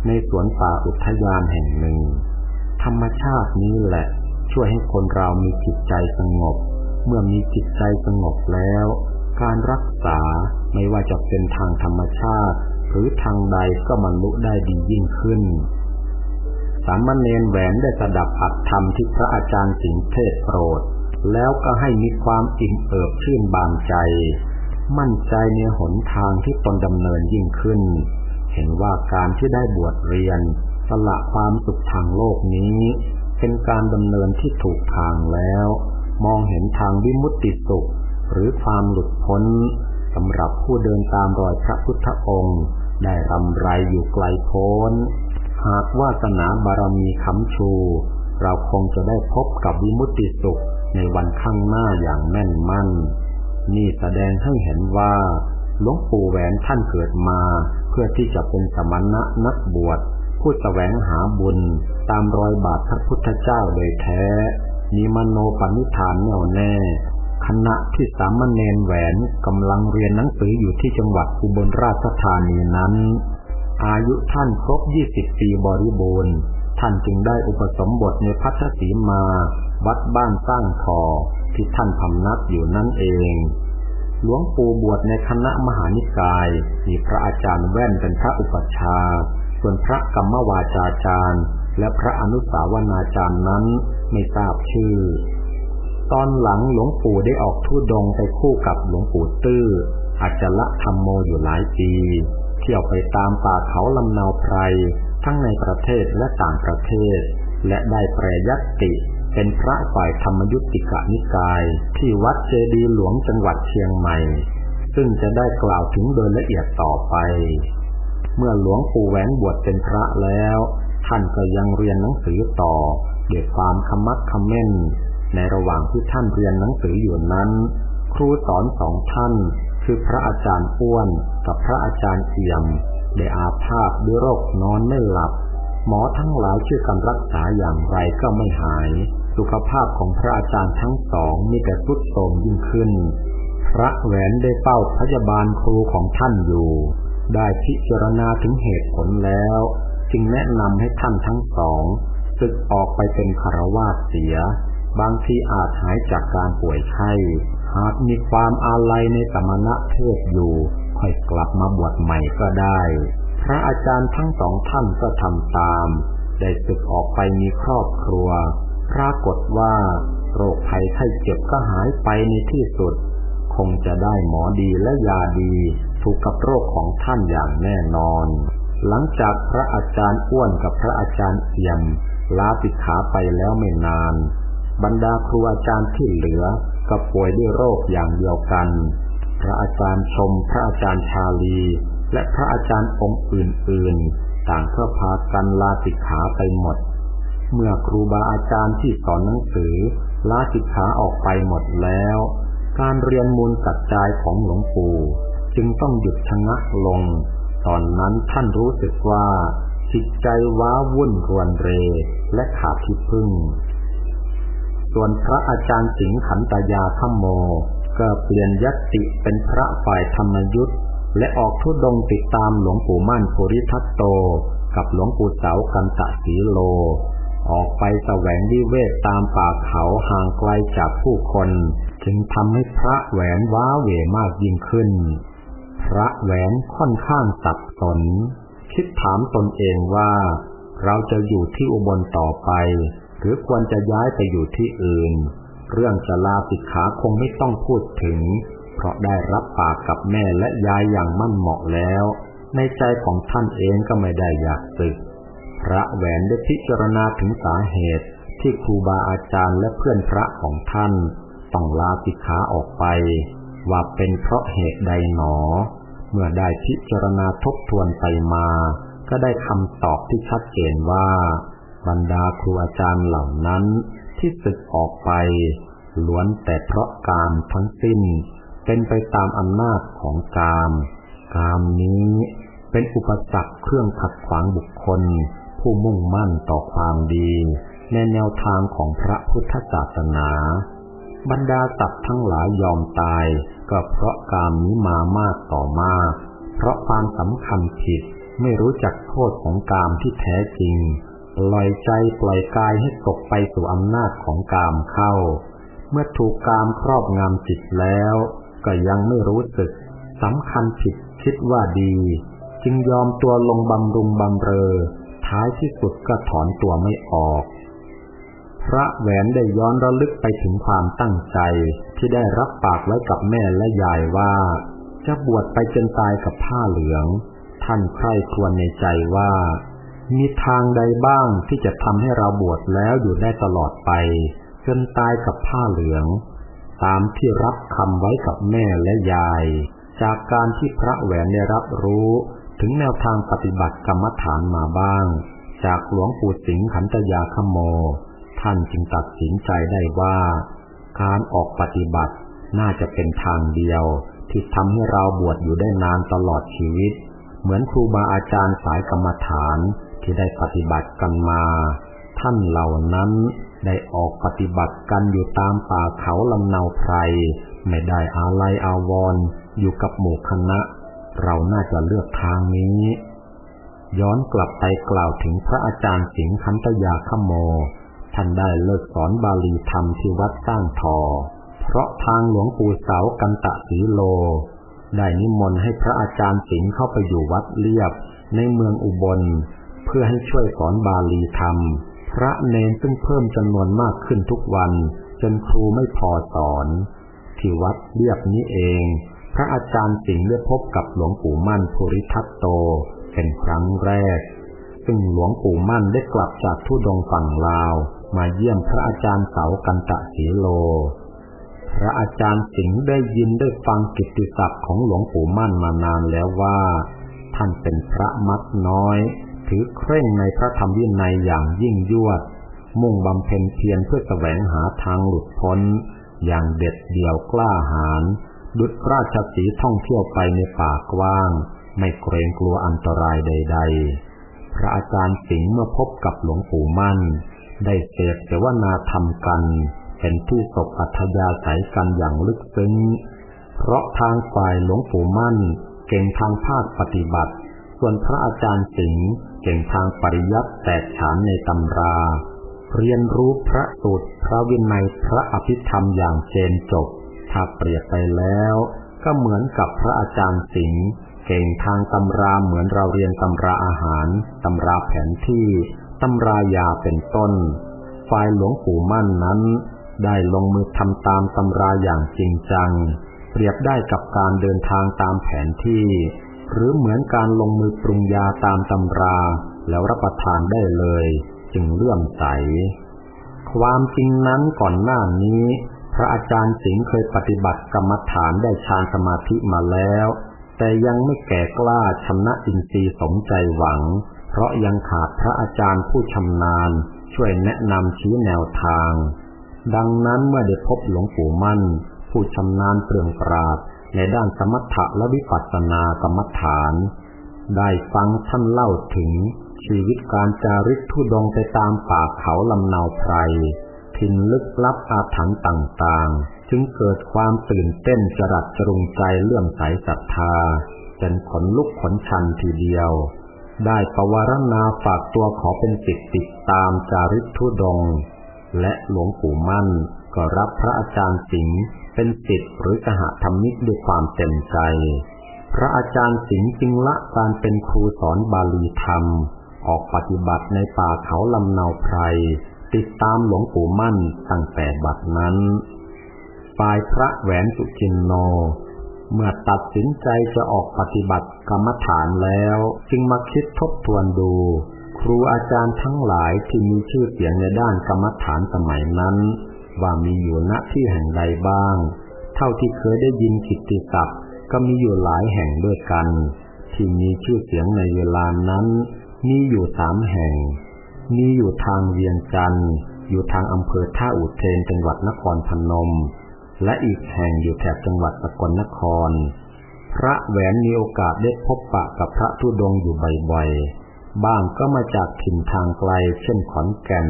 ในสวนป่าอุทยานแห่งหนึ่ง ธรรมชาตินี้แหละ ช่วยให้คนเรามีจิตใจสงบ เมื่อมีจิตใจสงบแล้ว การรักษาไม่ว่าจะเป็นทางธรรมชาติ หรือทางใดก็บรรลุได้ดียิ่งขึ้นสามเณรแหวนได้สดับอัตธรรมที่พระอาจารย์สิงเทศโปรด แล้วก็ให้มีความอิ่มเอิบชื่นบานใจ มั่นใจในหนทางที่ตนดำเนินยิ่งขึ้น เห็นว่าการที่ได้บวชเรียน สละความสุขทางโลกนี้ เป็นการดำเนินที่ถูกทางแล้ว มองเห็นทางวิมุตติสุข หรือความหลุดพ้นสำหรับผู้เดินตามรอยพระพุทธองค์ ได้รำไรอยู่ไกลโพ้น หากวาสนาบารมีคำชู เราคงจะได้พบกับวิมุตติสุขในวันข้างหน้าอย่างแม่นมั่น นี่แสดงให้เห็นว่า หลวงปู่แหวนท่านเกิดมา เพื่อที่จะเป็นสมณะนักบวชผู้แสวงหาบุญตามรอยบาทพระพุทธเจ้าโดยแท้ มีมโนปณิธานแน่วแน่ขณะที่สามเณรแหวนกำลังเรียนหนังสืออยู่ที่จังหวัดอุบลราชธานีนั้น อายุท่านครบยี่สิบปีบริบูรณ์ ท่านจึงได้อุปสมบทในพัทธสีมา วัดบ้านสร้างทอ ที่ท่านพำนักอยู่นั่นเอง หลวงปู่บวชในคณะมหานิกาย มีพระอาจารย์แว่นเป็นพระอุปัชฌาย์ส่วนพระกรรมวาจาจารย์ และพระอนุสาวนาจารย์นั้นไม่ทราบชื่อ ตอนหลังหลวงปู่ได้ออกทุดงไปคู่กับหลวงปู่ตื้ออาจละธรรมโมอยู่หลายปี เที่ยวไปตามป่าเขาลำนาวไพรทั้งในประเทศและต่างประเทศ และได้แปรยัติ เป็นพระฝ่ายธรรมยุติกานิกาย ที่วัดเจดีหลวงจังหวัดเชียงใหม่ ซึ่งจะได้กล่าวถึงโดยละเอียดต่อไป เมื่อหลวงปู่แหวนบวชเป็นพระแล้ว ท่านก็ยังเรียนหนังสือต่อด้วยความขมักขม้น ในระหว่างที่ท่านเรียนหนังสืออยู่นั้น ครูสอนสองท่าน คือพระอาจารย์อ้วนกับพระอาจารย์เอี่ยม ได้อาพาธด้วยโรคนอนไม่หลับ หมอทั้งหลายช่วยกันรักษาอย่างไรก็ไม่หาย สุขภาพของพระอาจารย์ทั้งสองมีแต่ทุดโทรมยิ่งขึ้น พระแหวนได้เป้าพยาบาลครูของท่านอยู่ ได้พิจารณาถึงเหตุผลแล้ว จึงแนะนำให้ท่านทั้งสองศึกออกไปเป็นคารวาสเสีย บางทีอาจหายจากการป่วยไข้หหากมีความอาลัยในสมณะเพศอยู่ ค่อยกลับมาบวชใหม่ก็ได้ พระอาจารย์ทั้งสองท่านก็ทำตาม ได้ศึกออกไปมีครอบครัว ปรากฏว่า โรคภัยไข้เจ็บก็หายไปในที่สุด คงจะได้หมอดีและยาดีถูกกับโรคของท่านอย่างแน่นอน หลังจากพระอาจารย์อ้วนกับพระอาจารย์เอี่ยมลาติขาไปแล้วไม่นาน บรรดาครูอาจารย์ที่เหลือก็ป่วยด้วยโรคอย่างเดียวกัน พระอาจารย์ชมพระอาจารย์ชาลี และพระอาจารย์องค์อื่นๆ ต่างก็พากันลาสิกขาไปหมด เมื่อครูบาอาจารย์ที่สอนหนังสือลาสิกขาออกไปหมดแล้ว การเรียนมูลกัดจายของหลวงปู่จึงต้องหยุดชะงักลง ตอนนั้นท่านรู้สึกว่าจิตใจว้าวุ่นรวนเร และขาดที่พึ่ง ส่วนพระอาจารย์สิงขันตยาขโม ก็เปลี่ยนยติเป็นพระฝ่ายธรรมยุทธ และออกทุดงติดตามหลวงปู่มั่นภูริทัตโต กับหลวงปู่เสากันตะสีโล ออกไปแสวงวิเวกตามป่าเขาห่างไกลจากผู้คน จึงทำให้พระแหวนว้าเหวมากยิ่งขึ้น พระแหวนค่อนข้างสับสน คิดถามตนเองว่า เราจะอยู่ที่อุบลต่อไป หรือควรจะย้ายไปอยู่ที่อื่น เรื่องจะลาสิกขาคงไม่ต้องพูดถึง เพราะได้รับปากกับแม่และยายอย่างมั่นเหมาะแล้ว ในใจของท่านเองก็ไม่ได้อยากสึก พระแหวนได้พิจารณาถึงสาเหตุที่ครูบาอาจารย์และเพื่อนพระของท่าน ต้องลาสิกขาออกไป ว่าเป็นเพราะเหตุใดหนอ เมื่อได้พิจารณาทบทวนไปมา ก็ได้คำตอบที่ชัดเจนว่า บรรดาครูอาจารย์เหล่านั้นที่ศึกออกไปล้วนแต่เพราะกามทั้งสิ้น เป็นไปตามอำนาจของกาม กามนี้เป็นอุปสรรคเครื่องขัดขวางบุคคล ผู้มุ่งมั่นต่อความดีในแนวทางของพระพุทธศาสนา บรรดาสัตว์ทั้งหลายยอมตาย ก็เพราะกามนี้มามากต่อมาก เพราะความสำคัญผิดไม่รู้จักโทษของกามที่แท้จริง ปล่อยใจปล่อยกายให้ตกไปสู่อำนาจของกามเข้า เมื่อถูกกามครอบงำจิตแล้ว ก็ยังไม่รู้สึกสำคัญผิดคิดว่าดี จึงยอมตัวลงบำรุงบำเรอ ท้ายที่สุดก็ถอนตัวไม่ออก พระแหวนได้ย้อนระลึกไปถึงความตั้งใจที่ได้รับปากไว้กับแม่และยายว่า จะบวชไปจนตายกับผ้าเหลือง ท่านใคร่ครวญในใจว่า มีทางใดบ้างที่จะทำให้เราบวชแล้วอยู่ได้ตลอดไป จนตายกับผ้าเหลือง ตามที่รับคำไว้กับแม่และยาย จากการที่พระแหวนได้รับรู้ถึงแนวทางปฏิบัติกรรมฐานมาบ้าง จากหลวงปู่สิงห์ขันตยาขโม ท่านจึงตัดสินใจได้ว่า การออกปฏิบัติน่าจะเป็นทางเดียว ที่ทำให้เราบวชอยู่ได้นานตลอดชีวิต เหมือนครูบาอาจารย์สายกรรมฐานที่ได้ปฏิบัติกันมา ท่านเหล่านั้น ได้ออกปฏิบัติกันอยู่ตามป่าเขาลำเนาไพร ไม่ได้อาลัยอาวรอยู่กับหมู่คณะ เราน่าจะเลือกทางนี้ ย้อนกลับไปกล่าวถึงพระอาจารย์สิงคันตยาขโม ท่านได้เลิกสอนบาลีธรรมที่วัดสร้างทอ เพราะทางหลวงปู่เสากันตะสีโล ได้นิมนต์ให้พระอาจารย์สิงเข้าไปอยู่วัดเลียบในเมืองอุบล เพื่อให้ช่วยสอนบาลีธรรม พระเนนซึ่งเพิ่มจำนวนมากขึ้นทุกวัน จนครูไม่พอสอน ที่วัดเรียบนี้เอง พระอาจารย์สิงห์ได้พบกับหลวงปู่มั่นภูริทัตโต เป็นครั้งแรก ซึ่งหลวงปู่มั่นได้กลับจากทุดงฝั่งลาว มาเยี่ยมพระอาจารย์เสากันตะสีโล พระอาจารย์สิงห์ได้ยินได้ฟังกิตติศัพท์ของหลวงปู่มั่นมานานแล้วว่า ท่านเป็นพระมัดน้อย ถือเคร่งในพระธรรมวินัยอย่างยิ่งยวด มุ่งบำเพ็ญเพียรเพื่อแสวงหาทางหลุดพ้น อย่างเด็ดเดี่ยวกล้าหาญดุจราชสีท่องเที่ยวไปในป่ากว้าง ไม่เกรงกลัวอันตรายใด ๆ พระอาจารย์สิงห์เมื่อพบกับหลวงปู่มั่น ได้เสดเสวนาธรรมกัน เป็นที่ศพอัธยาศัยกันอย่างลึกซึ้ง เพราะทางฝ่ายหลวงปู่มั่นเก่งทางภาคปฏิบัติ ส่วนพระอาจารย์สิงห์เก่งทางปริยัติแตกฉานในตำรา เรียนรู้พระสูตรพระวินัยพระอภิธรรมอย่างเจนจบ ถ้าเปรียบไปแล้ว ก็เหมือนกับพระอาจารย์สิงห์เก่งทางตำราเหมือนเราเรียนตำราอาหาร ตำราแผนที่ตำรายาเป็นต้น ฝ่ายหลวงปู่มั่นนั้น ได้ลงมือทำตามตำราอย่างจริงจัง เปรียบได้กับการเดินทางตามแผนที่ หรือเหมือนการลงมือปรุงยาตามตำรา แล้วรับประทานได้เลย จึงเลื่อมใส ความจริงนั้นก่อนหน้านี้ พระอาจารย์สิงห์เคยปฏิบัติกรรมฐานได้ฌานสมาธิมาแล้ว แต่ยังไม่แก่กล้าชนะอินทรีย์สมใจหวัง เพราะยังขาดพระอาจารย์ผู้ชำนาญ ช่วยแนะนำชี้แนวทาง ดังนั้นเมื่อได้พบหลวงปู่มั่น ผู้ชำนาญเปลืองปราด ในด้านสมถะและวิปัสสนากรรมฐาน ได้ฟังท่านเล่าถึงชีวิตการจาริกทุดงไปตามป่าเขาลำนาวไพรทินลึกลับอาถรรพ์ต่างๆ จึงเกิดความตื่นเต้นจรัสจรุงใจเลื่อมใสศรัทธาเป็นขนลุกขนชันทีเดียว ได้ปวารณาฝากตัวขอเป็นสิทธิติดตามจาริกทุดง และหลวงปู่มั่นก็รับพระอาจารย์สิงห์ เป็นสิทธิหรือสหธรรมิกด้วยความเต็มใจ พระอาจารย์สิงห์จึงละการเป็นครูสอนบาลีธรรม ออกปฏิบัติในป่าเขาลำเนาไพร ติดตามหลวงปู่มั่นตั้งแต่บัดนั้นฝ่ายพระแหวนสุจินโน เมื่อตัดสินใจจะออกปฏิบัติกรรมฐานแล้ว จึงมาคิดทบทวนดู ครูอาจารย์ทั้งหลายที่มีชื่อเสียงในด้านกรรมฐานสมัยนั้น ว่ามีอยู่ณที่แห่งใดบ้าง เท่าที่เคยได้ยินกิตติศัพท์ก็มีอยู่หลายแห่งด้วยกัน ที่มีชื่อเสียงในเวลานั้น มีอยู่สามแห่ง มีอยู่ทางเวียงจันทร์อยู่ทางอำเภอท่าอุเทนจังหวัดนครพนม และอีกแห่งอยู่แถบจังหวัดสกลนคร พระแหวนมีโอกาสได้พบปะกับพระธุดงอยู่บ่อยๆบ้างก็มาจากถิ่นทางไกลเช่นขอนแก่น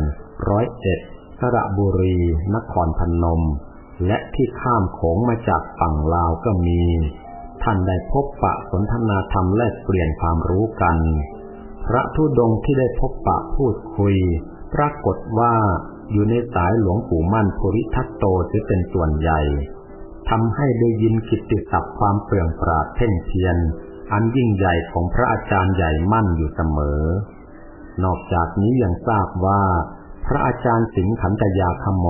ร้อยเอ็ด สระบุรี นครพนม และที่ข้ามโขงมาจากฝั่งลาวก็มี ท่านได้พบปะสนทนาธรรมแลกเปลี่ยนความรู้กัน พระธุดงที่ได้พบปะพูดคุย ปรากฏว่าอยู่ในสายหลวงปู่มั่นภูริทัตโตจะเป็นส่วนใหญ่ทำให้ได้ยินกิตติศัพท์ความเปลืองปราดเพ่งเพียน อันยิ่งใหญ่ของพระอาจารย์ใหญ่มั่นอยู่เสมอ นอกจากนี้ยังทราบว่า พระอาจารย์สิงขันตยาคโม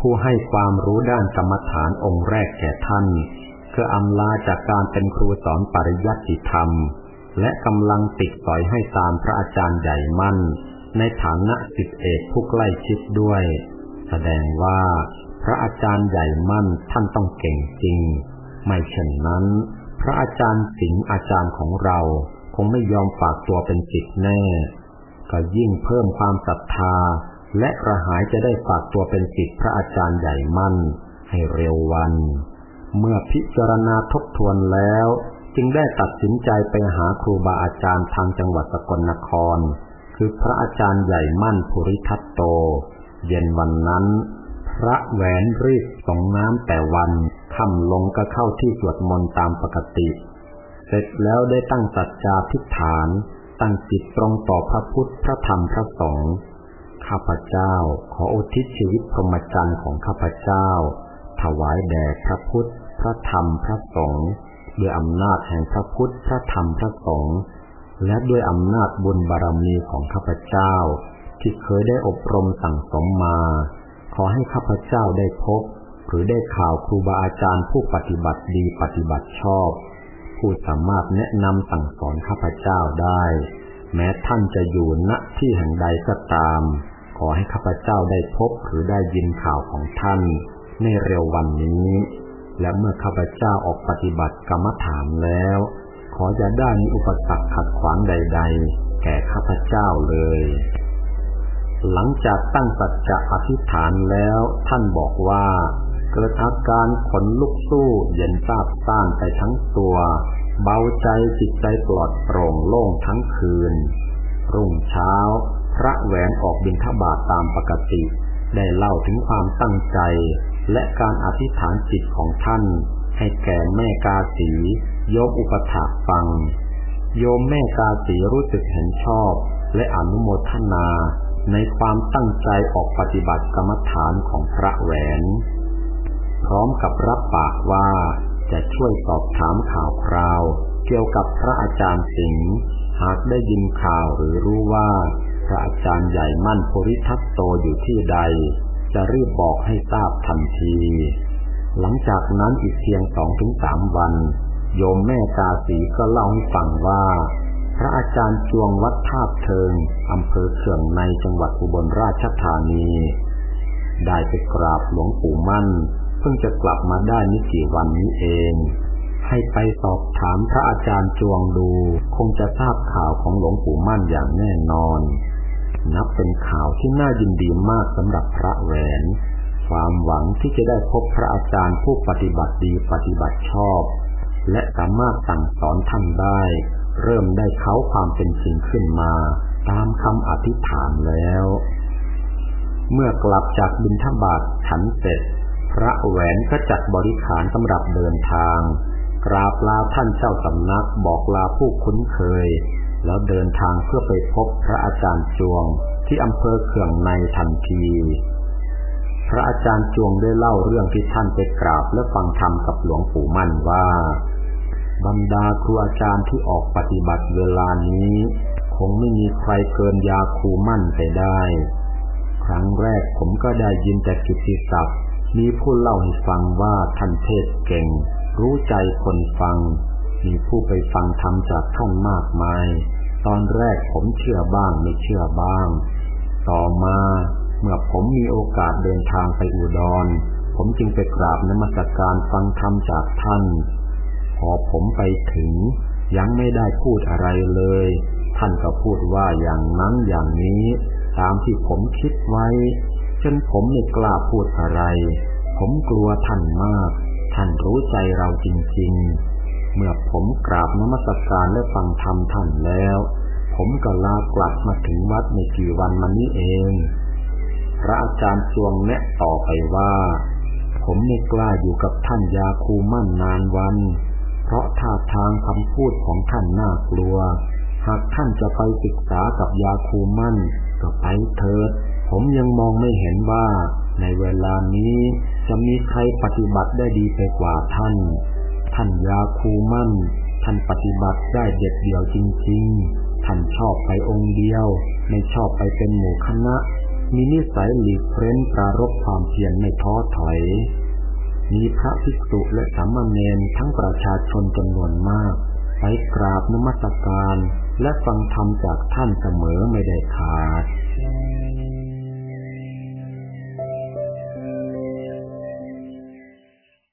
ผู้ให้ความรู้ด้านกรรมฐานองค์แรกแก่ท่านคืออำลาจากการเป็นครูสอนปริยัติธรรม และกำลังติดสอยให้ตามพระอาจารย์ใหญ่มั่น ในฐานะสิทธิเอกผู้ใกล้ชิดด้วย แสดงว่าพระอาจารย์ใหญ่มั่นท่านต้องเก่งจริง ไม่เช่นนั้น พระอาจารย์สิงห์อาจารย์ของเราคงไม่ยอมฝากตัวเป็นจิตแน่ ก็ยิ่งเพิ่มความศรัทธา และกระหายจะได้ฝากตัวเป็นจิตพระอาจารย์ใหญ่มั่น ให้เร็ววัน เมื่อพิจารณาทบทวนแล้ว จึงได้ตัดสินใจไปหาครูบาอาจารย์ทางจังหวัดสกลนคร คือพระอาจารย์ใหญ่มั่นภูริทัตโต เย็นวันนั้น พระแหวนรีบส่งน้ำแต่วันค่ำลงก็เข้าที่สวดมนต์ตามปกติ เสร็จแล้วได้ตั้งสัจจาพิฐาน ตั้งจิตตรงต่อพระพุทธพระธรรมพระสงฆ์ ข้าพเจ้า ขออุทิศชีวิตพรหมจรรย์ของข้าพเจ้า ถวายแด่พระพุทธ พระธรรม พระสงฆ์ด้วยอำนาจแห่งพระพุทธ พระธรรม พระสงฆ์และด้วยอำนาจบุญบารมีของข้าพเจ้า ที่เคยได้อบรมสั่งสมมา ขอให้ข้าพเจ้าได้พบ หรือได้ข่าวครูบาอาจารย์ผู้ปฏิบัติดีปฏิบัติชอบ ผู้สามารถแนะนำสั่งสอนข้าพเจ้าได้ แม้ท่านจะอยู่ณที่แห่งใดก็ตาม อให้ข้าพเจ้าได้พบหรือได้ยินข่าวของท่านในเร็ววันนี้ และเมื่อข้าพเจ้าออกปฏิบัติกรรมฐานแล้ว ขอจะได้มีอุปสรรคขัดขวางใด ๆ แก่ข้าพเจ้าเลย หลังจากตั้งสัจจะอธิษฐานแล้วท่านบอกว่า เกิดอาการขนลุกสู้เย็นซาบซ่านไปทั้งตัว เบาใจจิตใจปลอดโปร่งโล่งทั้งคืน รุ่งเช้า พระแหวนออกบิณฑบาตตามปกติ ได้เล่าถึงความตั้งใจ และการอธิษฐานจิตของท่าน ให้แก่แม่กาสีโยมอุปถาฟัง โยมแม่กาสีรู้สึกเห็นชอบ และอนุโมทนา ในความตั้งใจออกปฏิบัติกรรมฐานของพระแหวน พร้อมกับรับปากว่าจะช่วยสอบถามข่าวคราว เกี่ยวกับพระอาจารย์สิงห์หากได้ยินข่าวหรือรู้ว่า ระอาจารย์ใหญ่มั่นภูริทัตโตอยู่ที่ใด จะรีบบอกให้ทราบทันที หลังจากนั้นอีกเพียงสองถึงสามวัน โยมแม่กาสีก็เล่าให้ฟังว่า พระอาจารย์จวงวัดท่าเทิงอำเภอเขื่องในจังหวัดอุบลราชธานี ได้ไปกราบหลวงปู่มั่น เพิ่งจะกลับมาได้ไม่กี่วันนี้เองให้ไปสอบถามพระอาจารย์จวงดู คงจะทราบข่าวของหลวงปู่มั่นอย่างแน่นอน นับเป็นข่าวที่น่ายินดีมากสำหรับพระแหวน ความหวังที่จะได้พบพระอาจารย์ผู้ปฏิบัติดีปฏิบัติชอบ และสามารถสั่งสอนท่านได้ เริ่มได้เขาความเป็นจริงขึ้นมา ตามคำอธิษฐานแล้ว เมื่อกลับจากบิณฑบาตฉันเสร็จ พระแหวนก็จัดบริขารสำหรับเดินทาง กราบลาท่านเจ้าสำนักบอกลาผู้คุ้นเคย แล้วเดินทางเพื่อไปพบพระอาจารย์จวงที่อำเภอเขื่องในทันที พระอาจารย์จวงได้เล่าเรื่องที่ท่านไปกราบและฟังธรรมกับหลวงปู่มั่นว่า บรรดาครูอาจารย์ที่ออกปฏิบัติเวลานี้ คงไม่มีใครเกินยาครูมั่นไปได้ ครั้งแรกผมก็ได้ยินแต่กิตติศัพท์มีผู้เล่าให้ฟังว่าท่านเทศเก่ง รู้ใจคนฟัง มีผู้ไปฟังธรรมจากท่านมากมาย ตอนแรกผมเชื่อบ้างไม่เชื่อบ้าง ต่อมาเมื่อผมมีโอกาสเดินทางไปอุดร ผมจึงไปกราบนมัสการฟังธรรมจากท่าน พอผมไปถึง ยังไม่ได้พูดอะไรเลย ท่านก็พูดว่าอย่างนั้นอย่างนี้ ตามที่ผมคิดไว้ จนผมไม่กล้าพูดอะไร ผมกลัวท่านมาก ท่านรู้ใจเราจริง ๆ เมื่อผมกราบนมัสการและฟังธรรมท่านแล้ว ผมก็ลากลับมาถึงวัดในกี่วันมานี้เอง พระอาจารย์จวงแนะต่อไปว่า ผมไม่กล้าอยู่กับท่านยาคูมั่นนานวัน เพราะท่าทางคำพูดของท่านน่ากลัว หากท่านจะไปศึกษากับยาคูมั่นก็ไปเถิด ผมยังมองไม่เห็นว่า ในเวลานี้จะมีใครปฏิบัติได้ดีไปกว่าท่าน ท่านยาคูมั่น ท่านปฏิบัติได้เด็ดเดี่ยวจริง ๆ ท่านชอบไปองค์เดียว ไม่ชอบไปเป็นหมู่คณะ มีนิสัยหลีกเพ้นปรารบความเพียรไม่ท้อถอย มีพระภิกษุและสามเณรทั้งประชาชนจำนวนมากไปกราบนมัสการ และฟังธรรมจากท่านเสมอไม่ได้ขาด